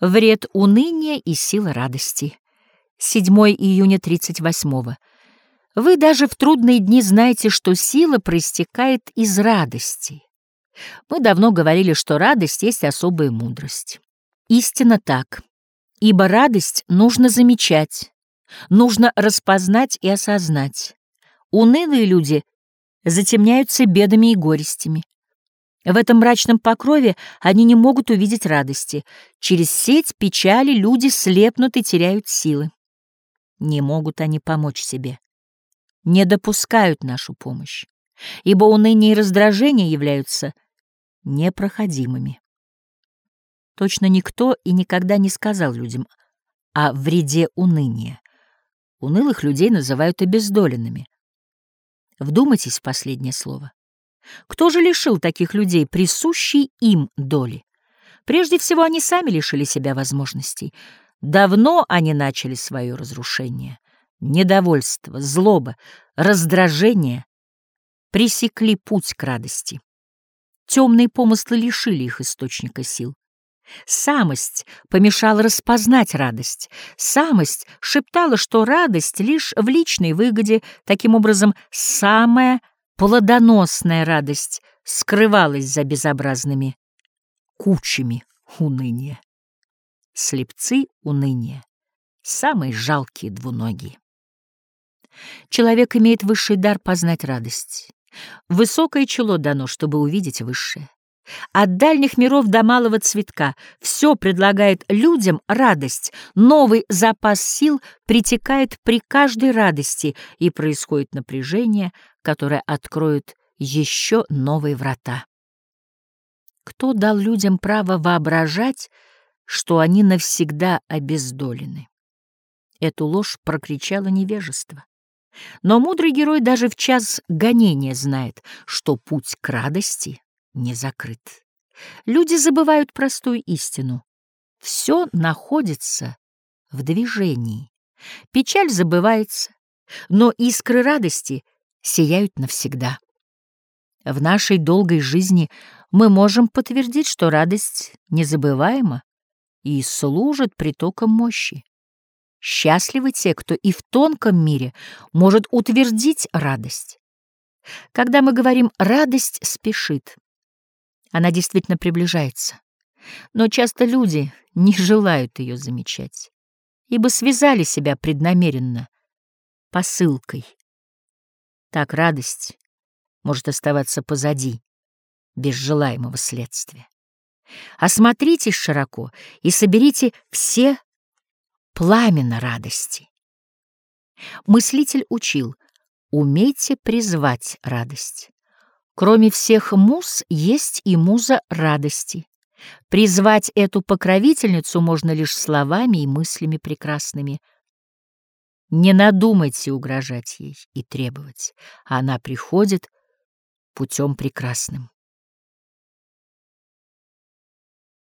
Вред уныния и сила радости. 7 июня 38 -го. Вы даже в трудные дни знаете, что сила проистекает из радости. Мы давно говорили, что радость есть особая мудрость. Истинно так, ибо радость нужно замечать, нужно распознать и осознать. Унылые люди затемняются бедами и горестями. В этом мрачном покрове они не могут увидеть радости. Через сеть печали люди слепнут и теряют силы. Не могут они помочь себе. Не допускают нашу помощь, ибо уныние и раздражение являются непроходимыми. Точно никто и никогда не сказал людям о вреде уныния. Унылых людей называют обездоленными. Вдумайтесь в последнее слово. Кто же лишил таких людей присущей им доли? Прежде всего, они сами лишили себя возможностей. Давно они начали свое разрушение. Недовольство, злоба, раздражение пресекли путь к радости. Темные помыслы лишили их источника сил. Самость помешала распознать радость. Самость шептала, что радость лишь в личной выгоде, таким образом, самая плодоносная радость скрывалась за безобразными кучами уныния. Слепцы уныния — самые жалкие двуногие. Человек имеет высший дар познать радость. Высокое чело дано, чтобы увидеть высшее. От дальних миров до малого цветка все предлагает людям радость, новый запас сил притекает при каждой радости, и происходит напряжение, которое откроет еще новые врата. Кто дал людям право воображать, что они навсегда обездолены? Эту ложь прокричало невежество. Но мудрый герой даже в час гонения знает, что путь к радости не закрыт. Люди забывают простую истину. Все находится в движении. Печаль забывается, но искры радости сияют навсегда. В нашей долгой жизни мы можем подтвердить, что радость незабываема и служит притоком мощи. Счастливы те, кто и в тонком мире может утвердить радость. Когда мы говорим «радость спешит», она действительно приближается. Но часто люди не желают ее замечать, ибо связали себя преднамеренно посылкой. Так радость может оставаться позади, без желаемого следствия. Осмотритесь широко и соберите все пламена радости. Мыслитель учил, умейте призвать радость. Кроме всех муз есть и муза радости. Призвать эту покровительницу можно лишь словами и мыслями прекрасными. Не надумайте угрожать ей и требовать, она приходит путем прекрасным.